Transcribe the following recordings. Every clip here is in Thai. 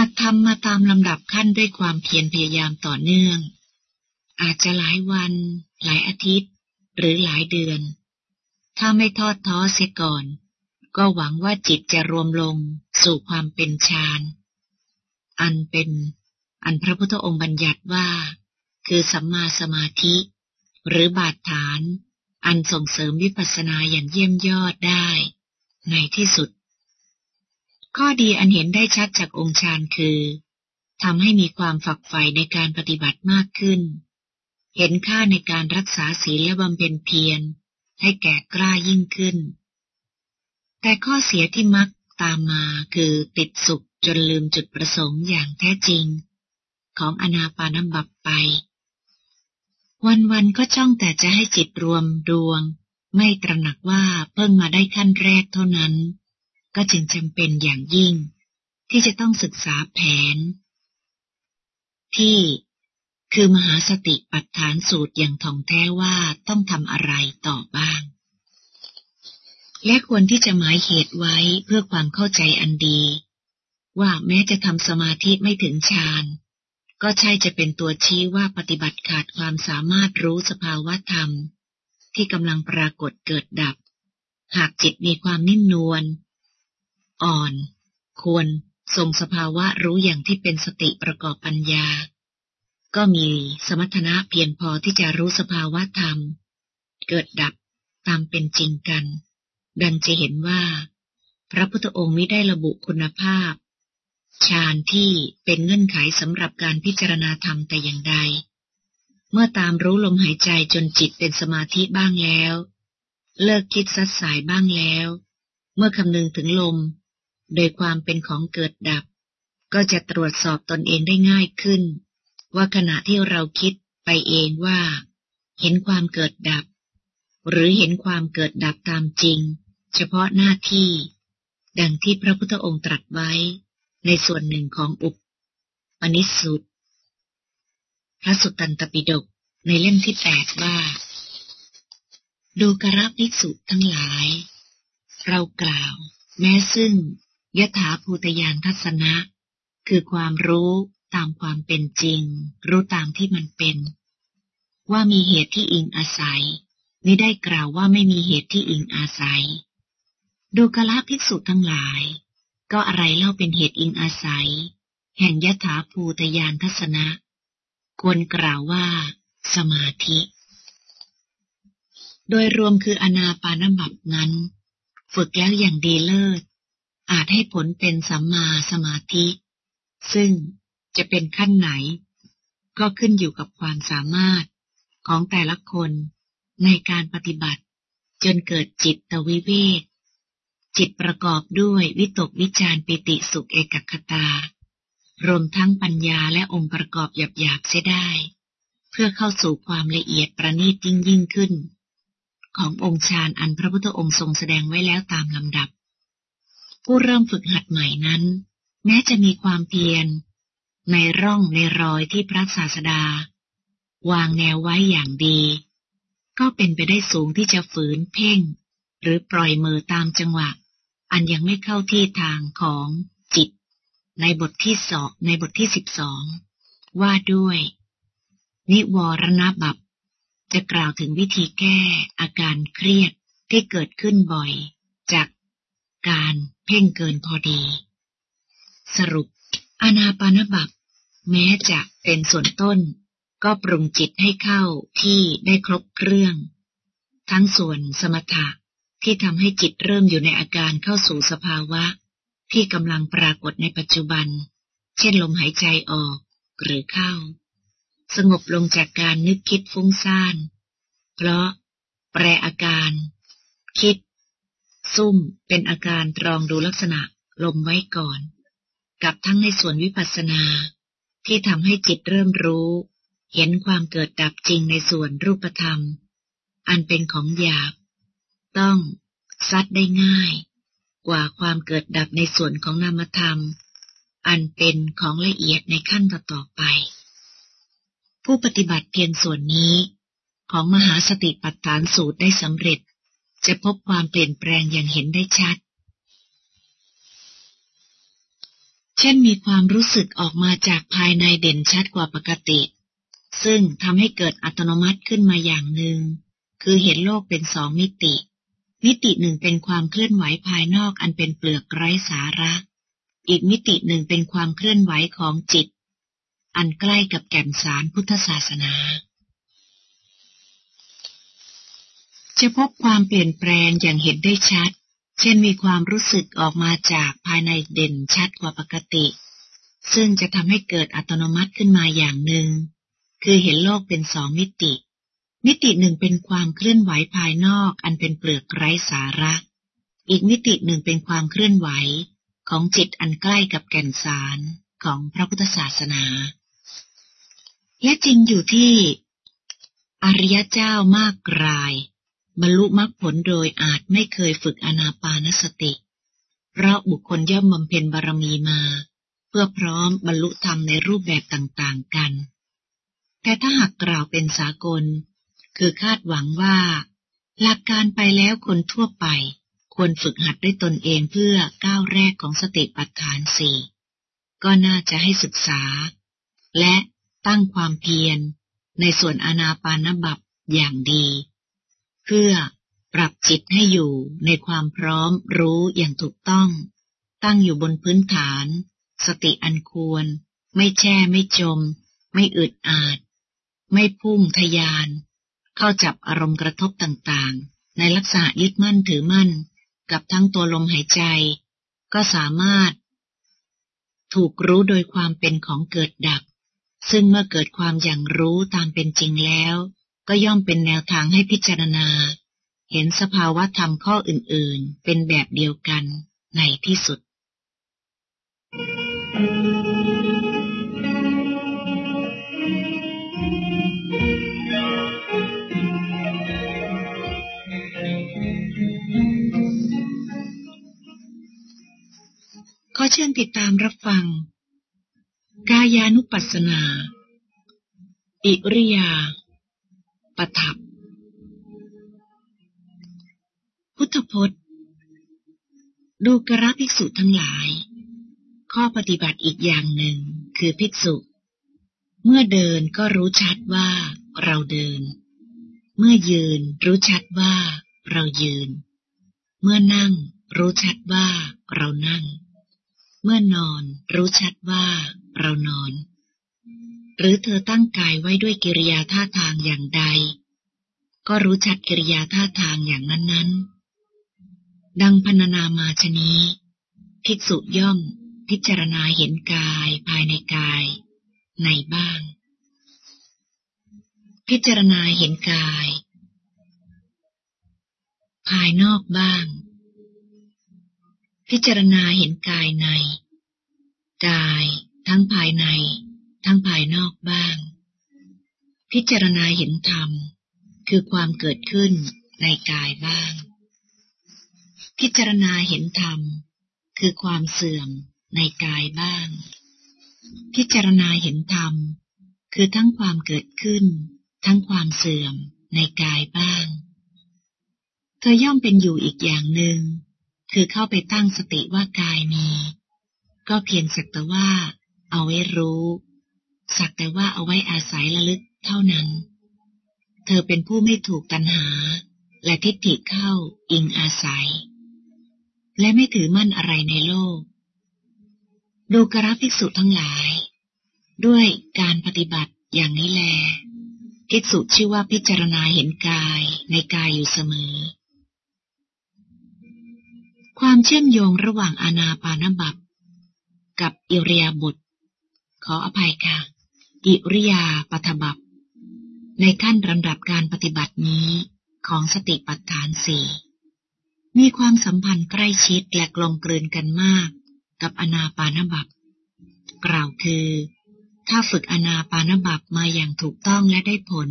หากทำมาตามลำดับขั้นด้วยความเพียรพยายามต่อเนื่อง อาจจะหลายวัน หลายอาทิตย์ หรือหลายเดือน ถ้าไม่ทอดท้อเสียก่อน ก็หวังว่าจิตจะรวมลงสู่ความเป็นฌานอันเป็นอันพระพุทธองค์บัญญัติว่า คือสัมมาสมาธิ หรือบาดฐาน อันส่งเสริมวิปัสสนาอย่างเยี่ยมยอดได้ ในที่สุด ข้อดีอันเห็นได้ชัดจากองค์ฌานคือทำให้มีความฝักใฝ่ในการปฏิบัติมากขึ้น เห็นค่าในการรักษาศีลและบำเพ็ญเพียรให้แก่กล้ายิ่งขึ้น แต่ข้อเสียที่มักตามมาคือติดสุขจนลืมจุดประสงค์อย่างแท้จริง ของอนาปานบับไป วันๆก็จ้องแต่จะให้จิตรวมดวง ไม่ตระหนักว่าเพิ่งมาได้ขั้นแรกเท่านั้น ก็จึงจำเป็นอย่างยิ่ง ที่จะต้องศึกษาแผน ที่คือมหาสติปัฏฐานสูตรอย่างท่องแท้ว่าต้องทำอะไรต่อบ้าง และควรที่จะหมายเหตุไว้เพื่อความเข้าใจอันดี ว่าแม้จะทำสมาธิไม่ถึงฌานก็ใช่จะเป็นตัวชี้ว่าปฏิบัติขาดความสามารถรู้สภาวะธรรม ที่กำลังปรากฏเกิดดับ หากจิตมีความนิ่มนวล อ่อน ควรทรงสภาวะรู้อย่างที่เป็นสติประกอบปัญญา ก็มีสมรรถนะเพียงพอที่จะรู้สภาวะธรรม เกิดดับตามเป็นจริงกัน ดังจะเห็นว่า พระพุทธองค์ไม่ได้ระบุคุณภาพฌานที่เป็นเงื่อนไขสำหรับการพิจารณาธรรมแต่อย่างใด เมื่อตามรู้ลมหายใจจนจิตเป็นสมาธิบ้างแล้ว เลิกคิดสัดสายบ้างแล้ว เมื่อคำนึงถึงลม โดยความเป็นของเกิดดับ ก็จะตรวจสอบตนเองได้ง่ายขึ้น ว่าขณะที่เราคิดไปเองว่า เห็นความเกิดดับ หรือเห็นความเกิดดับตามจริง เฉพาะหน้าที่ ดังที่พระพุทธองค์ตรัสไว้ ในส่วนหนึ่งของอุปปนิสุตพระสุตตันตปิฎกในเล่มที่แปดว่า ดูกราภิกษุทั้งหลาย เรากล่าว แม้ซึ่ง ยถาภูตยานทัศนะ คือความรู้ตามความเป็นจริง รู้ตามที่มันเป็น ว่ามีเหตุที่อิงอาศัยไม่ได้กล่าวว่าไม่มีเหตุที่อิงอาศัย ดูกละภิกษุทั้งหลาย ก็อะไรเล่าเป็นเหตุอิงอาศัย แห่งยถาภูตยานทัศนะ ควรกล่าวว่า สมาธิ โดยรวมคืออนาปานบับนั้น ฝึกแล้วอย่างดีเลิศ อาจให้ผลเป็นสัมมาสมาธิ ซึ่งจะเป็นขั้นไหน ก็ขึ้นอยู่กับความสามารถของแต่ละคนในการปฏิบัติ จนเกิดจิตตวิเวกจิตประกอบด้วยวิตกวิจารปิติสุขเอกคตา รวมทั้งปัญญาและองค์ประกอบหยาบๆเสียได้ เพื่อเข้าสู่ความละเอียดประณีตยิ่งยิ่งขึ้น ขององค์ฌานอันพระพุทธองค์ทรงแสดงไว้แล้วตามลำดับ ผู้เริ่มฝึกหัดใหม่นั้น แม้จะมีความเพียร ในร่องในรอยที่พระศาสดา วางแนวไว้อย่างดี ก็เป็นไปได้สูงที่จะฝืนเพ่ง หรือปล่อยมือตามจังหวะ อันยังไม่เข้าที่ทางของจิต ในบทที่สองในบทที่สิบสองว่าด้วย นิวรณบับจะกล่าวถึงวิธีแก้อาการเครียดที่เกิดขึ้นบ่อย จากการ เพ่งเกินพอดี สรุป อนาปานบับแม้จะเป็นส่วนต้น ก็ปรุงจิตให้เข้าที่ได้ครบเครื่อง ทั้งส่วนสมถะที่ทำให้จิตเริ่มอยู่ในอาการเข้าสู่สภาวะ ที่กำลังปรากฏในปัจจุบัน เช่นลมหายใจออกหรือเข้า สงบลงจากการนึกคิดฟุ้งซ่าน เพราะแปรอาการ คิด ซุ่มเป็นอาการตรองดูลักษณะลมไว้ก่อน กับทั้งในส่วนวิปัสสนา ที่ทำให้จิตเริ่มรู้ เห็นความเกิดดับจริงในส่วนรูปธรรม อันเป็นของหยาบ ต้องซัดได้ง่าย กว่าความเกิดดับในส่วนของนามธรรม อันเป็นของละเอียดในขั้นต่อไป ผู้ปฏิบัติเพียงส่วนนี้ ของมหาสติปัฏฐานสูตรได้สำเร็จ จะพบความเปลี่ยนแปลงอย่างเห็นได้ชัด เช่นมีความรู้สึกออกมาจากภายในเด่นชัดกว่าปกติ ซึ่งทำให้เกิดอัตโนมัติขึ้นมาอย่างหนึ่ง คือเห็นโลกเป็นสองมิติ มิติหนึ่งเป็นความเคลื่อนไหวภายนอกอันเป็นเปลือกไร้สาระ อีกมิติหนึ่งเป็นความเคลื่อนไหวของจิต อันใกล้กับแก่นสารพุทธศาสนา จะพบความเปลี่ยนแปลงอย่างเห็นได้ชัด เช่นมีความรู้สึกออกมาจากภายในเด่นชัดกว่าปกติ ซึ่งจะทำให้เกิดอัตโนมัติขึ้นมาอย่างหนึ่ง คือเห็นโลกเป็นสองมิติ มิติหนึ่งเป็นความเคลื่อนไหวภายนอกอันเป็นเปลือกไร้สาระ อีกมิติหนึ่งเป็นความเคลื่อนไหวของจิตอันใกล้กับแก่นสารของพระพุทธศาสนา และจริงอยู่ที่ อริยเจ้ามากราย บรรลุมรรคผลโดยอาจไม่เคยฝึกอนาปานสติ เพราะบุคคลย่อมบำเพ็ญบารมีมา เพื่อพร้อมบรรลุธรรมในรูปแบบต่างๆกัน แต่ถ้าหากกล่าวเป็นสากล คือคาดหวังว่า หลักการไปแล้วคนทั่วไป ควรฝึกหัดด้วยตนเองเพื่อก้าวแรกของสติปัฏฐานสี่ก็น่าจะให้ศึกษา และตั้งความเพียรในส่วนอนาปานบับอย่างดี เพื่อปรับจิตให้อยู่ในความพร้อมรู้อย่างถูกต้อง ตั้งอยู่บนพื้นฐาน สติอันควร ไม่แช่ไม่จม ไม่อึดอาด ไม่พุ่งทยาน เข้าจับอารมณ์กระทบต่างๆ ในลักษณะยึดมั่นถือมั่น กับทั้งตัวลมหายใจ ก็สามารถ ถูกรู้โดยความเป็นของเกิดดับ ซึ่งเมื่อเกิดความอย่างรู้ตามเป็นจริงแล้ว ก็ย่อมเป็นแนวทางให้พิจารณา เห็นสภาวะธรรมข้ออื่นๆ เป็นแบบเดียวกันในที่สุด ขอเชิญติดตามรับฟัง กายานุปัสสนา อิริยา ประทับ พุทธพจน์ ดูกระภิกษุทั้งหลาย ข้อปฏิบัติอีกอย่างหนึ่งคือภิกษุ เมื่อเดินก็รู้ชัดว่าเราเดิน เมื่อยืนรู้ชัดว่าเรายืน เมื่อนั่งรู้ชัดว่าเรานั่ง เมื่อนอนรู้ชัดว่าเรานอน หรือเธอตั้งกายไว้ด้วยกิริยาท่าทางอย่างใด ก็รู้ชัดกิริยาท่าทางอย่างนั้นๆ ดังพรรณนามาชนี้ภิกษุย่อมพิจารณาเห็นกายภายในกาย ในบ้าง พิจารณาเห็นกาย ภายนอกบ้าง พิจารณาเห็นกายใน กายทั้งภายใน ทั้งภายนอกบ้าง พิจารณาเห็นธรรม คือความเกิดขึ้นในกายบ้าง พิจารณาเห็นธรรม คือความเสื่อมในกายบ้าง พิจารณาเห็นธรรม คือทั้งความเกิดขึ้น ทั้งความเสื่อมในกายบ้าง เธอย่อมเป็นอยู่อีกอย่างหนึ่ง คือเข้าไปตั้งสติว่ากายมี ก็เพียงสักแต่ว่า เอาไว้รู้ สักแต่ว่าเอาไว้อาศัยระลึกเท่านั้น เธอเป็นผู้ไม่ถูกตัณหา และทิฏฐิเข้าอิงอาศัย และไม่ถือมั่นอะไรในโลก ดูกราภิกษุทั้งหลาย ด้วยการปฏิบัติอย่างนี้แลภิกษุชื่อว่าพิจารณาเห็นกายในกายอยู่เสมอ ความเชื่อมโยงระหว่างอานาปานบับกับอิเรียบทขออภัยค่ะ อิริยาปฐบับในขั้นลำดับการปฏิบัตินี้ของสติปัฏฐานสี่มีความสัมพันธ์ใกล้ชิดและกลมกลืนกันมากกับอนาปานบับกล่าวคือ ถ้าฝึกอนาปานบับมาอย่างถูกต้องและได้ผล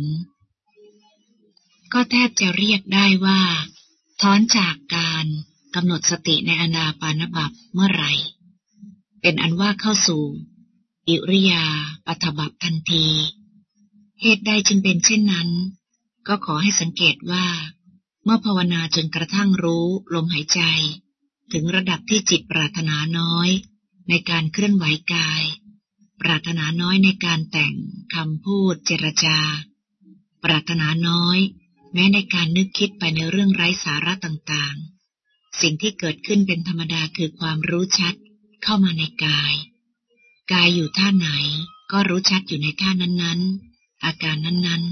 ก็แทบจะเรียกได้ว่า ถอนจากการกำหนดสติในอนาปานบับเมื่อไหร่ เป็นอันว่าเข้าสู่ อิริยาปัทบับทันที เหตุใดจึงเป็นเช่นนั้น ก็ขอให้สังเกตว่า เมื่อภาวนาจนกระทั่งรู้ลมหายใจ ถึงระดับที่จิตปรารถนาน้อย ในการเคลื่อนไหวกาย ปรารถนาน้อยในการแต่งคำพูดเจรจา ปรารถนาน้อย แม้ในการนึกคิดไปในเรื่องไร้สาระต่างๆ สิ่งที่เกิดขึ้นเป็นธรรมดาคือความรู้ชัดเข้ามาในกาย กายอยู่ท่าไหนก็รู้ชัดอยู่ในท่านั้นๆ อาการนั้น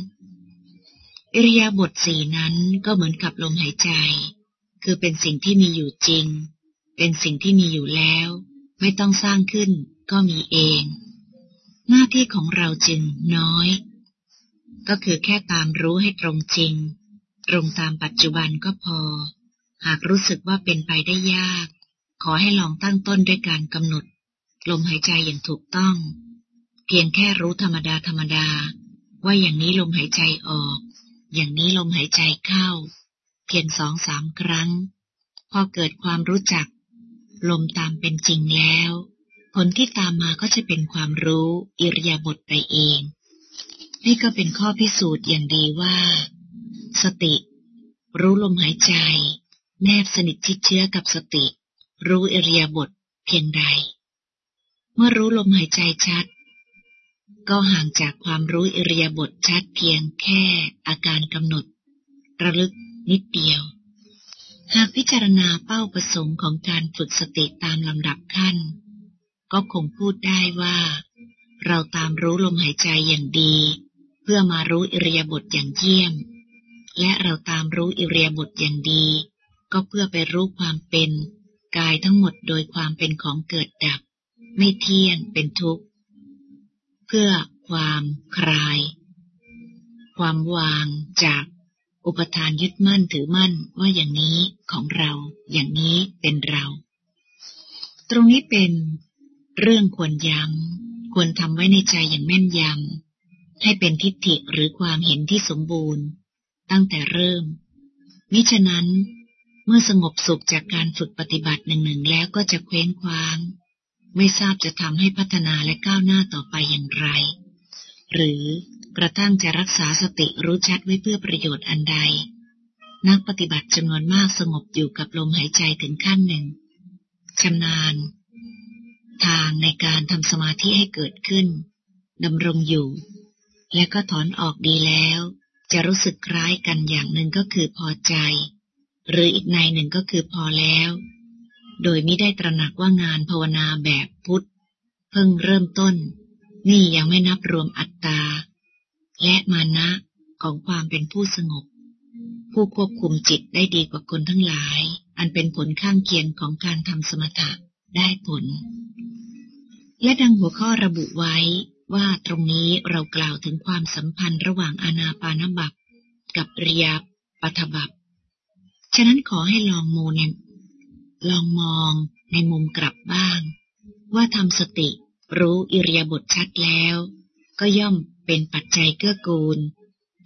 ๆ อิริยาบถสี่นั้นก็เหมือนกับลมหายใจ คือเป็นสิ่งที่มีอยู่จริง เป็นสิ่งที่มีอยู่แล้ว ไม่ต้องสร้างขึ้นก็มีเอง หน้าที่ของเราจึงน้อย ก็คือแค่ตามรู้ให้ตรงจริง ตรงตามปัจจุบันก็พอ หากรู้สึกว่าเป็นไปได้ยาก ขอให้ลองตั้งต้นด้วยการกำหนด ลมหายใจอย่างถูกต้อง เพียงแค่รู้ธรรมดาธรรมดา ว่าอย่างนี้ลมหายใจออก อย่างนี้ลมหายใจเข้า เพียงสองสามครั้ง พอเกิดความรู้จัก ลมตามเป็นจริงแล้ว ผลที่ตามมาก็จะเป็นความรู้อิริยาบถไปเอง นี่ก็เป็นข้อพิสูจน์อย่างดีว่า สติ รู้ลมหายใจ แนบสนิทชิดเชื้อกับสติ รู้อิริยาบถเพียงใด เมื่อรู้ลมหายใจชัด ก็ห่างจากความรู้อิริยาบถชัดเพียงแค่อาการกำหนด ระลึกนิดเดียว หากพิจารณาเป้าประสงค์ของการฝึกสติตามลำดับขั้น ก็คงพูดได้ว่า เราตามรู้ลมหายใจอย่างดี เพื่อมารู้อิริยาบถอย่างเยี่ยม และเราตามรู้อิริยาบถอย่างดี ก็เพื่อไปรู้ความเป็นกายทั้งหมดโดยความเป็นของเกิดดับ ไม่เที่ยงเป็นทุกข์ เพื่อความคลาย ความวางจากอุปทานยึดมั่นถือมั่นว่าอย่างนี้ของเราอย่างนี้เป็นเรา ตรงนี้เป็นเรื่องควรย้ำควรทำไว้ในใจอย่างแม่นยำให้เป็นทิฏฐิหรือความเห็นที่สมบูรณ์ ตั้งแต่เริ่ม มิฉะนั้น เมื่อสงบสุขจากการฝึกปฏิบัติหนึ่งๆแล้วก็จะเคว้งคว้าง ไม่ทราบจะทำให้พัฒนาและก้าวหน้าต่อไปอย่างไร หรือกระทั่งจะรักษาสติรู้ชัดไว้เพื่อประโยชน์อันใด นักปฏิบัติจำนวนมากสงบอยู่กับลมหายใจถึงขั้นหนึ่งชำนาญ ทางในการทำสมาธิให้เกิดขึ้นดำรงอยู่ และก็ถอนออกดีแล้ว จะรู้สึกคล้ายกันอย่างหนึ่งก็คือพอใจ หรืออีกในหนึ่งก็คือพอแล้ว โดยไม่ได้ตระหนักว่างานภาวนาแบบพุทธ เพิ่งเริ่มต้น นี่ยังไม่นับรวมอัตตา และมานะของความเป็นผู้สงบ ผู้ควบคุมจิตได้ดีกว่าคนทั้งหลาย อันเป็นผลข้างเคียงของการทำสมถะได้ผล และดังหัวข้อระบุไว้ว่าตรงนี้เรากล่าวถึงความสัมพันธ์ระหว่างอานาปานบับกับเรียบปัทบับ ฉะนั้นขอให้ลองโมเน ลองมองในมุมกลับบ้าง ว่าทำสติรู้อิริยาบถชัดแล้ว ก็ย่อมเป็นปัจจัยเกื้อกูล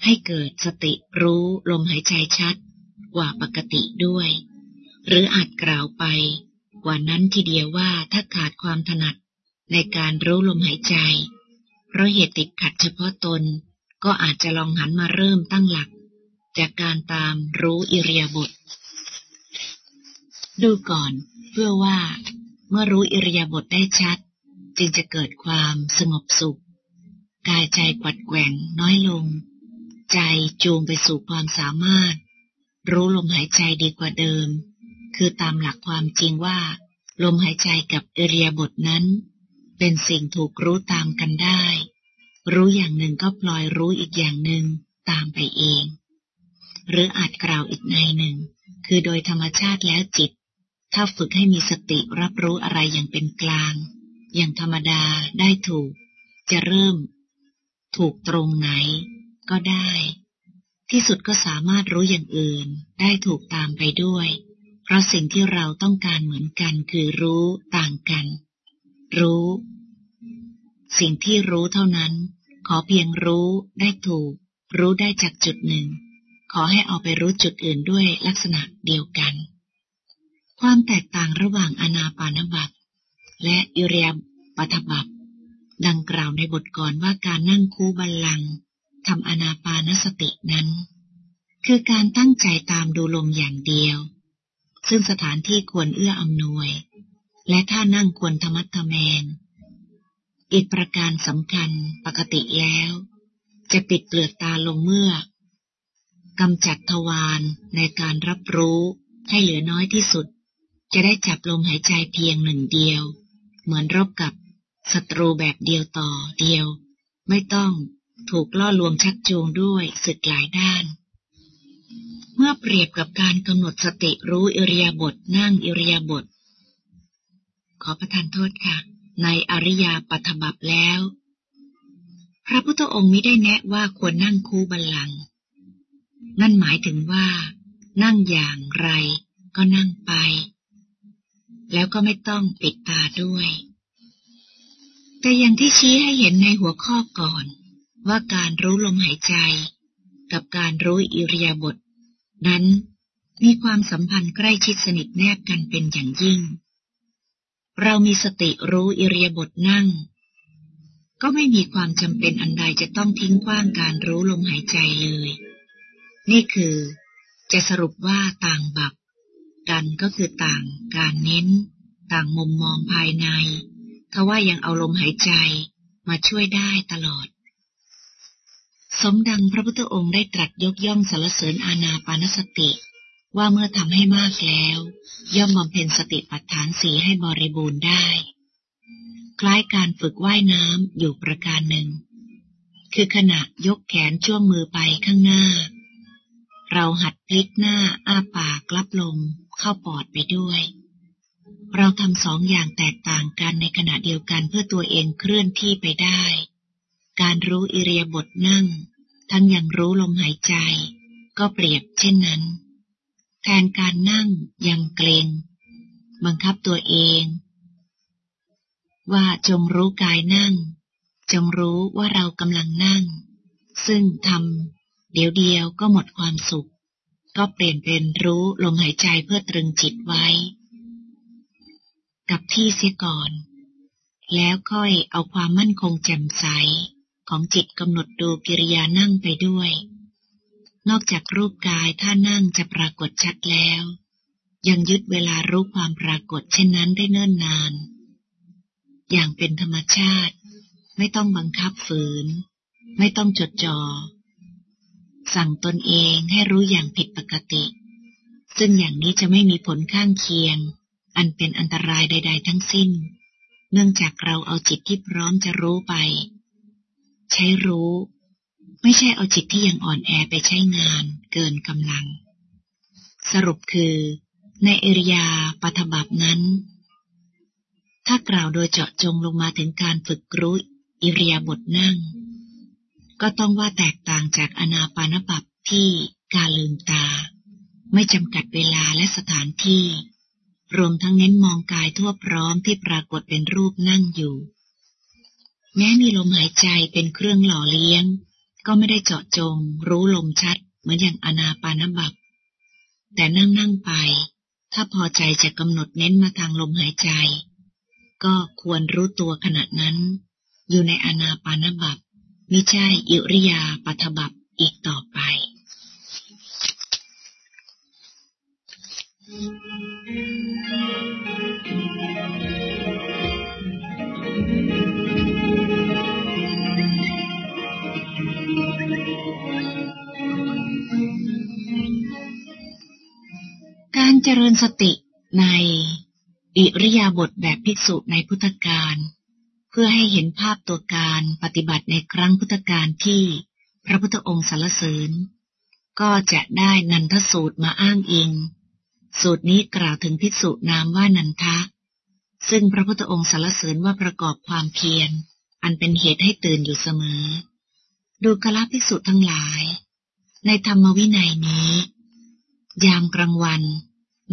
ให้เกิดสติรู้ลมหายใจชัดกว่าปกติด้วย หรืออาจกล่าวไป กว่านั้นทีเดียวว่าถ้าขาดความถนัดในการรู้ลมหายใจ เพราะเหตุติดขัดเฉพาะตน ก็อาจจะลองหันมาเริ่มตั้งหลัก จากการตามรู้อิริยาบถ ดูก่อนเพื่อว่า เมื่อรู้อิริยาบถได้ชัด จึงจะเกิดความสงบสุข กายใจกวัดแกว่งน้อยลง ใจจูงไปสู่ความสามารถ รู้ลมหายใจดีกว่าเดิม คือตามหลักความจริงว่า ลมหายใจกับอิริยาบถนั้น เป็นสิ่งถูกรู้ตามกันได้ รู้อย่างหนึ่งก็ปล่อยรู้อีกอย่างหนึ่งตามไปเอง หรืออาจกล่าวอีกในหนึ่ง คือโดยธรรมชาติแล้วจิต ถ้าฝึกให้มีสติรับรู้อะไรอย่างเป็นกลาง อย่างธรรมดาได้ถูก จะเริ่ม ถูกตรงไหน ก็ได้ ที่สุดก็สามารถรู้อย่างอื่น ได้ถูกตามไปด้วย เพราะสิ่งที่เราต้องการเหมือนกันคือรู้ต่างกัน รู้ สิ่งที่รู้เท่านั้น ขอเพียงรู้ได้ถูก รู้ได้จากจุดหนึ่ง ขอให้เอาไปรู้จุดอื่นด้วยลักษณะเดียวกัน ความแตกต่างระหว่างอนาปานบัตและอิเรียปัทบัตดังกล่าวในบทก่อนว่าการนั่งคูบัลลังทำอนาปานสตินั้น คือการตั้งใจตามดูลมอย่างเดียว ซึ่งสถานที่ควรเอื้ออำนวย และท่านั่งควรธรรมัทแมงอีกประการสำคัญปกติแล้ว จะปิดเปลือกตาลงเมื่อกำจัดทวารในการรับรู้ให้เหลือน้อยที่สุด จะได้จับลมหายใจเพียงหนึ่งเดียว เหมือนรบกับศัตรูแบบเดียวต่อเดียว ไม่ต้องถูกล่อลวงชักจูงด้วยสึกหลายด้าน เมื่อเปรียบกับการกำหนดสติรู้อิริยาบถนั่งอิริยาบถขอประทานโทษค่ะ ในอริยาปัทบับแล้ว พระพุทธองค์มิได้แนะว่าควรนั่งคู่บัลลังนั่นหมายถึงว่า นั่งอย่างไรก็นั่งไป แล้วก็ไม่ต้องปิดตาด้วย แต่อย่างที่ชี้ให้เห็นในหัวข้อก่อน ว่าการรู้ลมหายใจ กับการรู้อิริยาบถนั้นมีความสัมพันธ์ใกล้ชิดสนิทแนบกันเป็นอย่างยิ่ง เรามีสติรู้อิริยาบถนั่ง ก็ไม่มีความจำเป็นอันใดจะต้องทิ้งกว้างการรู้ลมหายใจเลย นี่คือ จะสรุปว่าต่างบับ กันก็คือต่างการเน้น ต่างมุมมองภายในทว่ายังเอาลมหายใจมาช่วยได้ตลอด สมดังพระพุทธองค์ได้ตรัสยกย่องสรรเสริญอาณาปานสติ ว่าเมื่อทำให้มากแล้ว ย่อมบำเพ็ญสติปัฏฐานสีให้บริบูรณ์ได้ คล้ายการฝึกว่ายน้ำอยู่ประการหนึ่ง คือขณะยกแขนช่วงมือไปข้างหน้า เราหัดพลิกหน้าอ้าปากรับลมเข้าปอดไปด้วย เราทำสองอย่างแตกต่างกันในขณะเดียวกันเพื่อตัวเองเคลื่อนที่ไปได้ การรู้อิริยาบถนั่ง ทั้งยังรู้ลมหายใจ ก็เปรียบเช่นนั้น แทนการนั่งยังเกรงบังคับตัวเอง ว่าจงรู้กายนั่ง จงรู้ว่าเรากำลังนั่ง ซึ่งทำ เดี๋ยวเดียวก็หมดความสุข ก็เปลี่ยนเป็นรู้ลมหายใจเพื่อตรึงจิตไว้ กับที่เสียก่อน แล้วค่อยเอาความมั่นคงแจ่มใส ของจิตกำหนดดูกิริยานั่งไปด้วย นอกจากรูปกายถ้านั่งจะปรากฏชัดแล้ว ยังยึดเวลารู้ความปรากฏเช่นนั้นได้เนิ่นนาน อย่างเป็นธรรมชาติ ไม่ต้องบังคับฝืน ไม่ต้องจดจอ่อ สั่งตนเองให้รู้อย่างผิดปกติ ซึ่งอย่างนี้จะไม่มีผลข้างเคียง อันเป็นอันตรายใด ๆ ทั้งสิ้น เนื่องจากเราเอาจิตที่พร้อมจะรู้ไป ใช้รู้ ไม่ใช่เอาจิตที่ยังอ่อนแอไปใช้งานเกินกำลัง สรุปคือ ในเอริยาปฐบับนั้น ถ้ากล่าวโดยเจาะจงลงมาถึงการฝึกรู้อิริยาบถนั่ง ก็ต้องว่าแตกต่างจากอนาปานบับที่การลืมตา ไม่จำกัดเวลาและสถานที่ รวมทั้งเน้นมองกายทั่วพร้อมที่ปรากฏเป็นรูปนั่งอยู่ แม้มีลมหายใจเป็นเครื่องหล่อเลี้ยง ก็ไม่ได้เจาะจง รู้ลมชัด เหมือนอย่างอนาปานบับแต่นั่งนั่งไปถ้าพอใจจะกำหนดเน้นมาทางลมหายใจ ก็ควรรู้ตัวขณะนั้น อยู่ในอนาปานบับ ไม่ใช่อิริยาปัทบับอีกต่อไป การเจริญสติในอิริยาบถแบบภิกษุในพุทธการ พื่อให้เห็นภาพตัวการปฏิบัติในครั้งพุทธการที่พระพุทธองค์สรรเสริญ ก็จะได้นันทสูตรมาอ้างอิง สูตรนี้กล่าวถึงภิกษุนามว่านันทะ ซึ่งพระพุทธองค์สรรเสริญว่าประกอบความเพียร อันเป็นเหตุให้ตื่นอยู่เสมอ ดูกละภิกษุทั้งหลาย ในธรรมวินัยนี้ ยามกลางวัน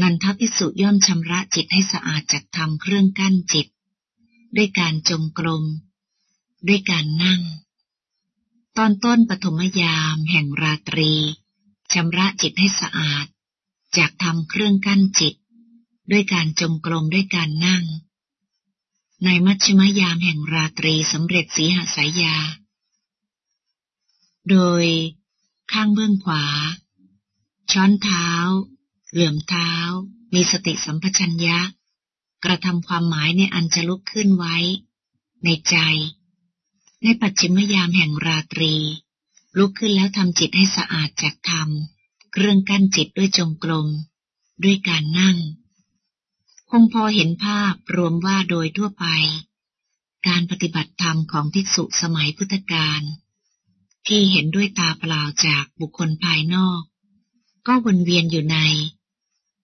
นันทพิสุย่อมชำระจิตให้สะอาดจากทำเครื่องกั้นจิต ด้วยการจงกรม ด้วยการนั่ง ตอนต้นปฐมยามแห่งราตรีชำระจิตให้สะอาด จากทำเครื่องกั้นจิต ด้วยการจงกรมด้วยการนั่ง ในมัชฌิมยามแห่งราตรีสำเร็จสีหสายยา โดยข้างเบื้องขวา ช้อนเท้า เหลื่อมเท้า มีสติสัมปชัญญะ กระทำความหมายในอันจะลุกขึ้นไว้ ในใจ ในปัจฉิมยามแห่งราตรี ลุกขึ้นแล้วทำจิตให้สะอาดจากธรรมเครื่องกั้นจิตด้วยจงกรมด้วยการนั่ง คงพอเห็นภาพรวมว่าโดยทั่วไป การปฏิบัติธรรมของภิกษุสมัยพุทธกาลที่เห็นด้วยตาเปล่าจากบุคคลภายนอก ก็วนเวียนอยู่ใน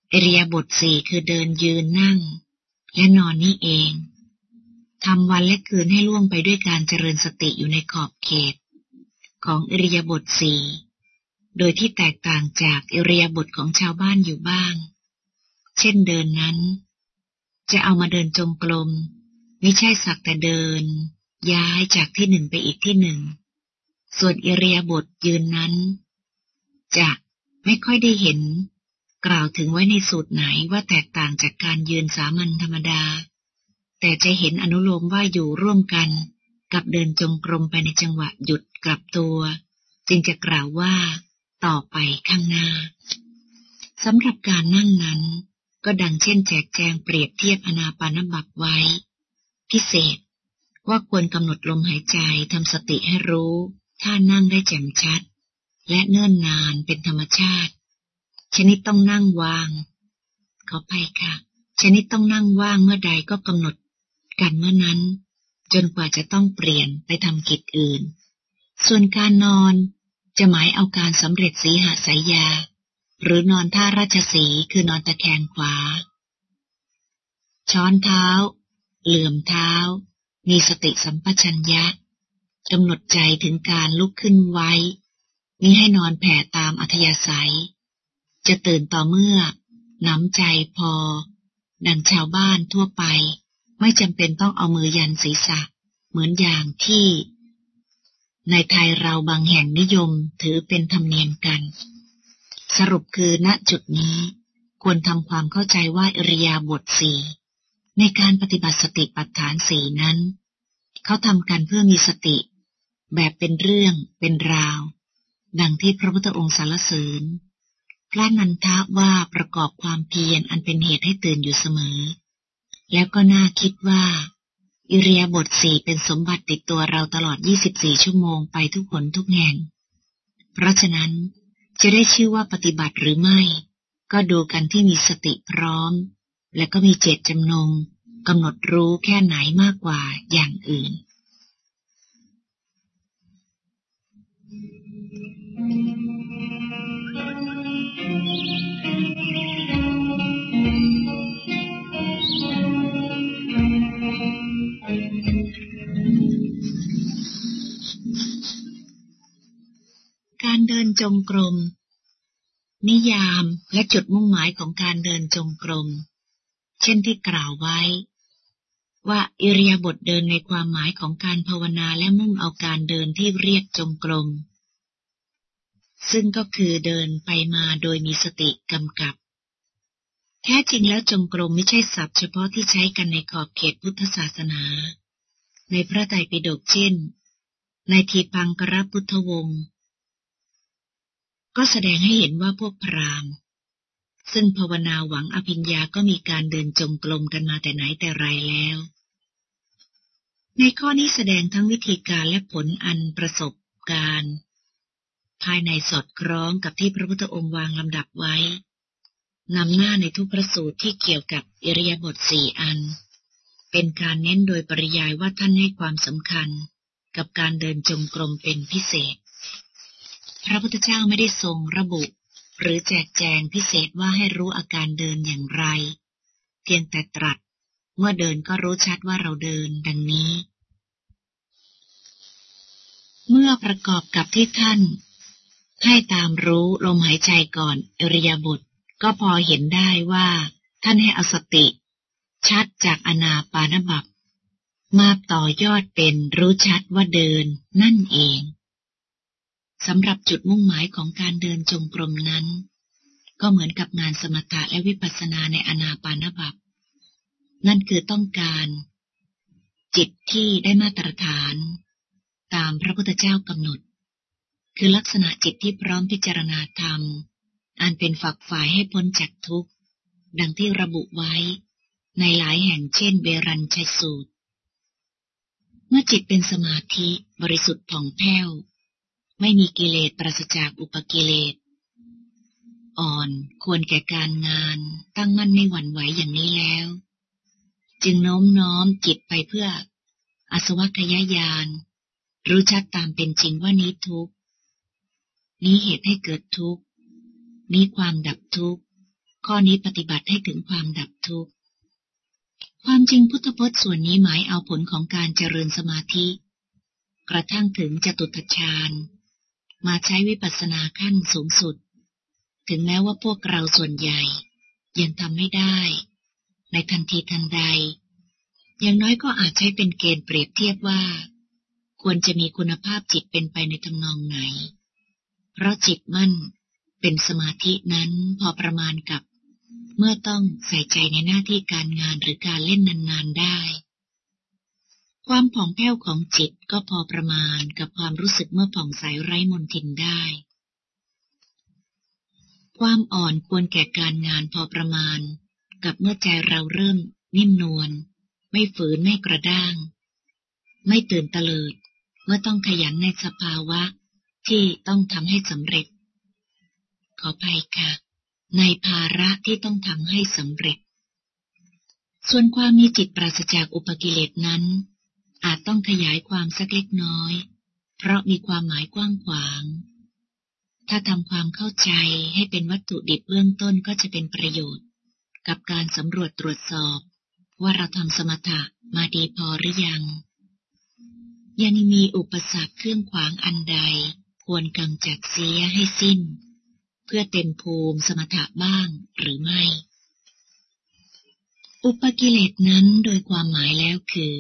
เอริยบทสี่คือเดินยืนนั่ง และนอนนี่เองทำวันและคืนให้ล่วงไปด้วยการเจริญสติอยู่ในขอบเขต ของอริยบทสี่โดยที่แตกต่างจากอริยบทของชาวบ้านอยู่บ้าง เช่นเดินนั้น จะเอามาเดินจงกรมไม่ใช่สักแต่เดิน ย้ายจากที่หนึ่งไปอีกที่หนึ่ง ส่วนอิริยาบถยืนนั้น จะไม่ค่อยได้เห็น กล่าวถึงไว้ในสูตรไหนว่าแตกต่างจากการยืนสามัญธรรมดา แต่จะเห็นอนุโลมว่าอยู่ร่วมกัน กับเดินจงกรมไปในจังหวะหยุดกลับตัว จึงจะกล่าวว่า ต่อไปข้างหน้าสำหรับการนั่งนั้น ก็ดังเช่นแจกแจงเปรียบเทียบอนาปานบับไว้ พิเศษว่าควรกำหนดลมหายใจทำสติให้รู้ท่านั่งได้แจ่มชัด และเนิ่นนานเป็นธรรมชาติ ชนิดต้องนั่งวาง ขอไปค่ะ ชนิดต้องนั่งว่างเมื่อใดก็กำหนดกันเมื่อนั้น จนกว่าจะต้องเปลี่ยนไปทำกิจอื่น ส่วนการนอนจะหมายเอาการสำเร็จสีหาสายยา หรือนอนท่าราชสีคือนอนตะแคงขวา ช้อนเท้า เหลื่อมเท้า มีสติสัมปชัญญะกำหนดใจถึงการลุกขึ้นไว้มิให้นอนแผ่ตามอัธยาศัย จะตื่นต่อเมื่อน้ำใจพอ ดังชาวบ้านทั่วไป ไม่จำเป็นต้องเอามือยันศีรษะ เหมือนอย่างที่ ในไทยเราบางแห่งนิยมถือเป็นธรรมเนียมกัน สรุปคือณจุดนี้ควรทำความเข้าใจว่าอริยาบทสี่ในการปฏิบัติสติปัฏฐานสี่นั้น เขาทำกันเพื่อมีสติ แบบเป็นเรื่องเป็นราว ดังที่พระพุทธองค์สารเสริญ พระนันทะว่าประกอบความเพียรอันเป็นเหตุให้ตื่นอยู่เสมอ แล้วก็น่าคิดว่า อิเรียบทสี่เป็นสมบัติติดตัวเราตลอด 24 ชั่วโมงไปทุกคนทุกแห่ง เพราะฉะนั้นจะได้ชื่อว่าปฏิบัติหรือไม่ ก็ดูกันที่มีสติพร้อม และก็มีเจตจำนงกำหนดรู้แค่ไหนมากกว่าอย่างอื่น การเดินจงกรม นิยามและจุดมุ่งหมายของการเดินจงกรม เช่นที่กล่าวไว้ ว่าอิริยาบถเดินในความหมายของการภาวนาและมุ่งเอาการเดินที่เรียกจงกรม ซึ่งก็คือเดินไปมาโดยมีสติกำกับ แท้จริงแล้วจงกรมไม่ใช่ศัพท์เฉพาะที่ใช้กันในขอบเขตพุทธศาสนา ในพระไตรปิฎกเช่น ในทีพังกรพุทธวงศ์ก็แสดงให้เห็นว่าพวกพราหมณ์ ซึ่งภาวนาหวังอภิญญาก็มีการเดินจงกรมกันมาแต่ไหนแต่ไรแล้ว ในข้อนี้แสดงทั้งวิธีการและผลอันประสบการณ์ ภายในสอดคล้องกับที่พระพุทธองค์วางลำดับไว้ นำหน้าในทุกประสูตรที่เกี่ยวกับอิริยาบถสี่อัน เป็นการเน้นโดยปริยายว่าท่านให้ความสำคัญ กับการเดินจงกรมเป็นพิเศษ พระพุทธเจ้าไม่ได้ทรงระบุ หรือแจกแจงพิเศษว่าให้รู้อาการเดินอย่างไร เพียงแต่ตรัส เมื่อเดินก็รู้ชัดว่าเราเดินดังนี้ เมื่อประกอบกับที่ท่าน ให้ตามรู้ลมหายใจก่อนอริยบท ก็พอเห็นได้ว่า ท่านให้อสติ ชัดจากอนาปานบับมาต่อยอดเป็นรู้ชัดว่าเดินนั่นเองสำหรับจุดมุ่งหมายของการเดินจงกรมนั้น ก็เหมือนกับงานสมถะและวิปัสสนาในอนาปานบับนั่นคือต้องการ จิตที่ได้มาตรฐาน ตามพระพุทธเจ้ากำหนด คือลักษณะจิตที่พร้อมพิจารณาธรรม อันเป็นฝักฝ่ายให้พ้นจากทุกข์ ดังที่ระบุไว้ ในหลายแห่งเช่นเบรัญชัยสูตร เมื่อจิตเป็นสมาธิบริสุทธิ์ผ่องแผ้ว ไม่มีกิเลสปราศจากอุปกิเลส อ่อนควรแก่การงานตั้งมั่นไม่หวั่นไหวอย่างนี้แล้ว จึงโน้มน้อมจิตไปเพื่อ อสวัคยายาน รู้ชัดตามเป็นจริงว่านี้ทุก นี้เหตุให้เกิดทุกข์ นี้ความดับทุกข์ ข้อนี้ปฏิบัติให้ถึงความดับทุกข์ ความจริงพุทธพจน์ส่วนนี้หมายเอาผลของการเจริญสมาธิ กระทั่งถึงจตุตฌาน มาใช้วิปัสสนาขั้นสูงสุด ถึงแม้ว่าพวกเราส่วนใหญ่ยังทำไม่ได้ ในทันทีทันใด อย่างน้อยก็อาจใช้เป็นเกณฑ์เปรียบเทียบว่า ควรจะมีคุณภาพจิตเป็นไปในทำนองไหน เพราะจิตมั่นเป็นสมาธินั้นพอประมาณกับ เมื่อต้องใส่ใจในหน้าที่การงานหรือการเล่นนานๆได้ ความผ่องแผ้วของจิตก็พอประมาณกับความรู้สึกเมื่อผ่องใสไร้มนทินได้ ความอ่อนควรแก่การงานพอประมาณ กับเมื่อใจเราเริ่มนิ่มนวลไม่ฝืนไม่กระด้าง ไม่ตื่นเตลิด เมื่อต้องขยันในสภาวะ ที่ต้องทำให้สำเร็จ ขอภัยค่ะ ในภาระที่ต้องทำให้สำเร็จ ส่วนความมีจิตปราศจากอุปกิเลสนั้น อาจต้องขยายความสักเล็กน้อย เพราะมีความหมายกว้างขวาง ถ้าทำความเข้าใจให้เป็นวัตถุดิบเบื้องต้นก็จะเป็นประโยชน์ กับการสำรวจตรวจสอบ ว่าเราทำสมถะมาดีพอหรือยังยังมีอุปสรรคเครื่องขวางอันใด ควรกำจัดเสียให้สิ้น เพื่อเต็มภูมิสมถะบ้างหรือไม่ อุปกิเลสนั้นโดยความหมายแล้วคือ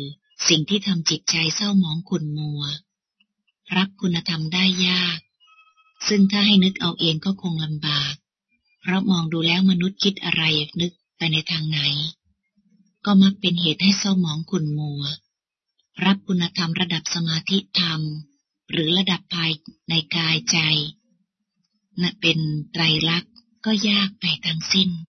สิ่งที่ทำจิตใจเศร้าหมองขุ่นมัว รับคุณธรรมได้ยาก ซึ่งถ้าให้นึกเอาเองก็คงลำบาก เพราะมองดูแล้วมนุษย์คิดอะไรนึกไปในทางไหน ก็มักเป็นเหตุให้เศร้าหมองขุ่นมัว รับคุณธรรมระดับสมาธิธรรม หรือระดับภายในกายใจนะเป็นไตรลักษณ์ก็ยากไปทั้งสิ้น